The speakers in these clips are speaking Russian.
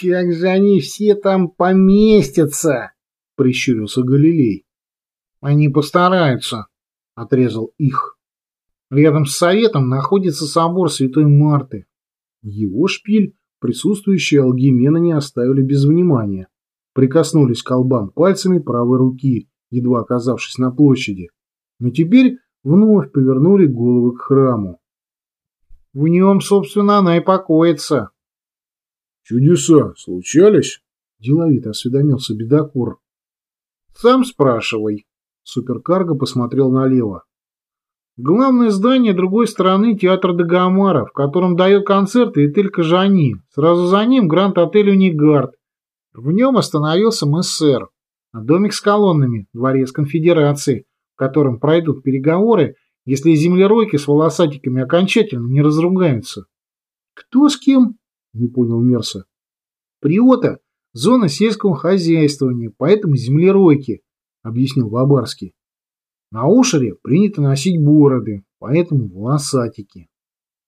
Как же они все там поместятся? Прищурился Галилей. Они постараются, отрезал их. Рядом с советом находится собор Святой Марты. Его шпиль присутствующие алгимены не оставили без внимания. Прикоснулись к колбам пальцами правой руки, едва оказавшись на площади. Но теперь вновь повернули головы к храму. В нем, собственно, она и покоится. Чудеса случались? Деловито осведомился бедокур. Сам спрашивай. Суперкарго посмотрел налево. Главное здание другой стороны театр Дагомара, в котором дает концерты Этель Кажани. Сразу за ним гранд-отель Унигард. В нем остановился МСР. А домик с колоннами, дворец конфедерации, в котором пройдут переговоры, если землеройки с волосатиками окончательно не разругаются. Кто с кем? Не понял Мерса. Приота – зона сельского хозяйствования, поэтому землеройки, объяснил Бабарский. На Ушере принято носить бороды, поэтому волосатики.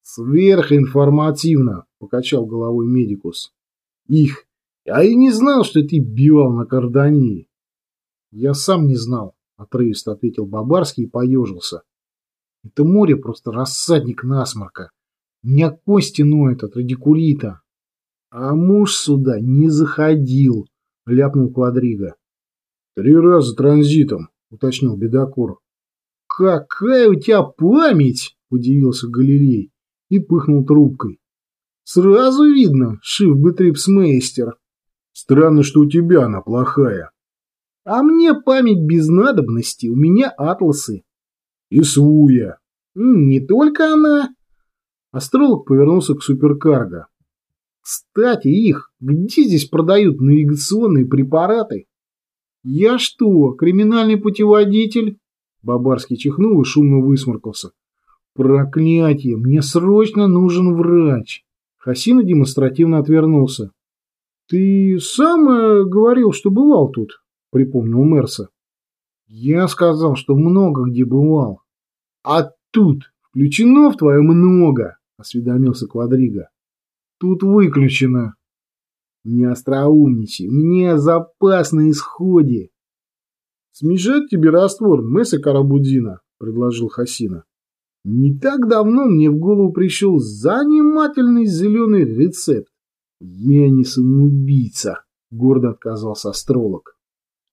Сверхинформативно, покачал головой медикус. Их, я и не знал, что ты бивал на Кардании. Я сам не знал, отрывисто ответил Бабарский и поежился. Это море просто рассадник насморка. Меня кости ноют от радикулита. А муж сюда не заходил, ляпнул Квадрига. Три раза транзитом, уточнил Бедокур. «Какая у тебя память!» – удивился Галилей и пыхнул трубкой. «Сразу видно, шиф бы трипсмейстер». «Странно, что у тебя она плохая». «А мне память без надобности, у меня атласы». «И свуя». «Не только она». Астролог повернулся к суперкарго. «Кстати, их, где здесь продают навигационные препараты?» «Я что, криминальный путеводитель?» Бабарский чихнул и шумно высморкался. «Проклятие! Мне срочно нужен врач!» Хасина демонстративно отвернулся. «Ты сам говорил, что бывал тут?» — припомнил Мерса. «Я сказал, что много где бывал. А тут включено в твое много!» — осведомился Квадрига. «Тут выключено!» Не остроумничай, мне запас на исходе. Смешать тебе раствор Месса Карабудина, предложил Хасина. Не так давно мне в голову пришел занимательный зеленый рецепт. Я не самоубийца, гордо отказался астролог.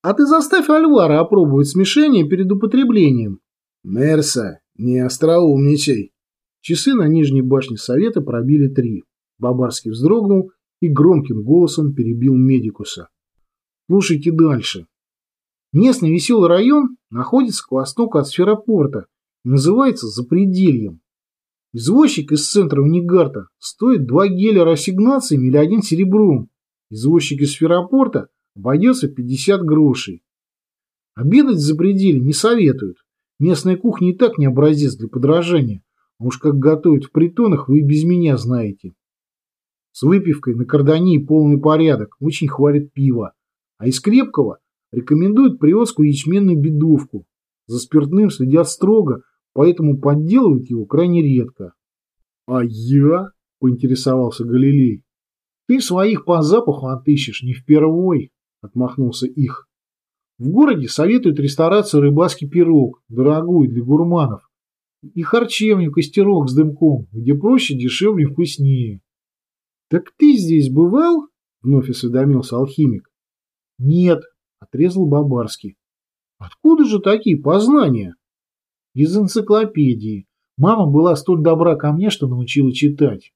А ты заставь Альвара опробовать смешение перед употреблением. Мерса, не остроумничай. Часы на нижней башне совета пробили три. Бабарский вздрогнул и громким голосом перебил медикуса. Слушайте дальше. Местный веселый район находится к востоку от сферопорта и называется Запредельем. Извозчик из центра Унигарта стоит два геля рассигнациями или один серебром. Извозчик из сферопорта обойдется 50 грошей. Обедать в Запределье не советуют. Местная кухня и так не образец для подражания. А уж как готовят в притонах, вы без меня знаете. С выпивкой на кардании полный порядок, очень хвалит пиво. А из крепкого рекомендуют приоску ячменную бедовку. За спиртным следят строго, поэтому подделывают его крайне редко. — А я? — поинтересовался Галилей. — Ты своих по запаху отыщешь не впервой, — отмахнулся их. В городе советуют ресторацию «Рыбацкий пирог», дорогую для гурманов, и харчевню «Костерок» с дымком, где проще, дешевле и вкуснее. «Так ты здесь бывал?» — вновь осведомился алхимик. «Нет», — отрезал Бабарский. «Откуда же такие познания?» «Из энциклопедии. Мама была столь добра ко мне, что научила читать».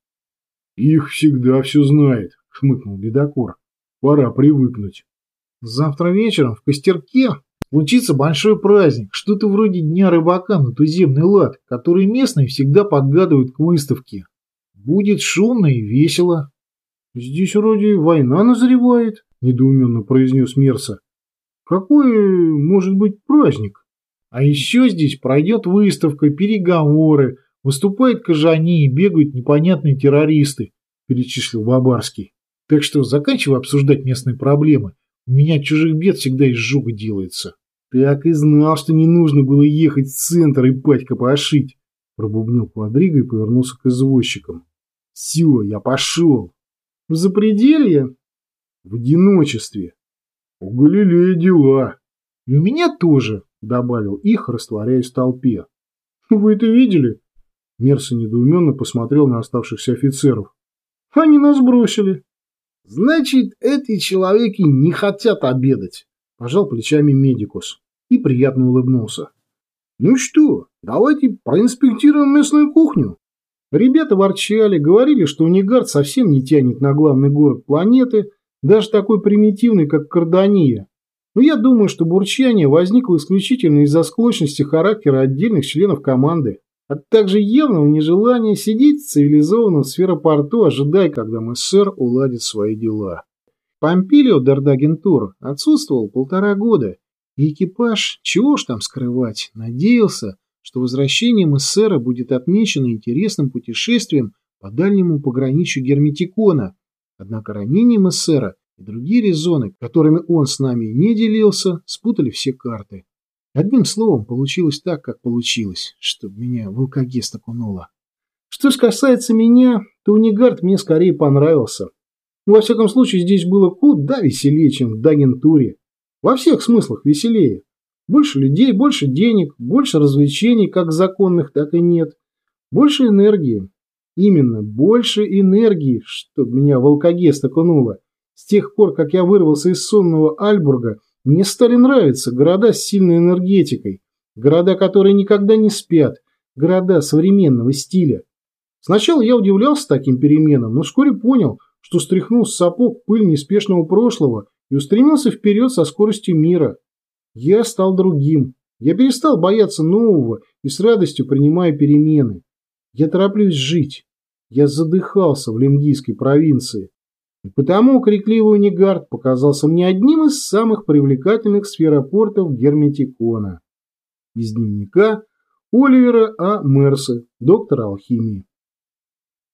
«Их всегда все знает», — хмыкнул Бедокур. «Пора привыкнуть». «Завтра вечером в Костерке случится большой праздник, что-то вроде Дня рыбака на туземный лад, который местные всегда подгадывают к выставке. Будет шумно и весело. Здесь вроде война назревает, недоуменно произнес Мерса. Какой может быть праздник? А еще здесь пройдет выставка, переговоры, выступает Кожани и бегают непонятные террористы, перечислил Бабарский. Так что заканчивай обсуждать местные проблемы. У меня чужих бед всегда изжога делается. Так и знал, что не нужно было ехать в центр и патька пошить, пробубнил Квадриго и повернулся к извозчикам. Все, я пошел. В запределье? В одиночестве. У Галилея дела. И у меня тоже, добавил их, растворяясь в толпе. Вы это видели? Мерса недоуменно посмотрел на оставшихся офицеров. Они нас бросили. Значит, эти человеки не хотят обедать, пожал плечами медикус и приятно улыбнулся. Ну что, давайте проинспектируем местную кухню. Ребята ворчали, говорили, что Унигард совсем не тянет на главный город планеты, даже такой примитивный, как Кардания. Но я думаю, что бурчание возникло исключительно из-за склочности характера отдельных членов команды, а также явного нежелания сидеть в цивилизованном сферопорту, ожидая, когда МССР уладит свои дела. Помпилио Дардагентур отсутствовал полтора года, и экипаж, чего ж там скрывать, надеялся, что возвращение Мессера будет отмечено интересным путешествием по дальнему пограничью Герметикона. Однако ранение Мессера и другие резоны, которыми он с нами не делился, спутали все карты. Одним словом, получилось так, как получилось, чтобы меня в алкогест окунуло. Что ж касается меня, то Унигард мне скорее понравился. Во всяком случае, здесь было куда веселее, чем в Дагентуре. Во всех смыслах веселее. Больше людей, больше денег, больше развлечений, как законных, так и нет. Больше энергии. Именно, больше энергии, чтоб меня в алкогест окунуло. С тех пор, как я вырвался из сонного Альбурга, мне стали нравиться города с сильной энергетикой, города, которые никогда не спят, города современного стиля. Сначала я удивлялся таким переменам, но вскоре понял, что стряхнул с сапог пыль неспешного прошлого устремился вперед со скоростью мира. Я стал другим. Я перестал бояться нового и с радостью принимаю перемены. Я тороплюсь жить. Я задыхался в Лингийской провинции. И потому крикливый Негард показался мне одним из самых привлекательных сферопортов Герметикона. Из дневника Оливера А. Мерса, доктора алхимии.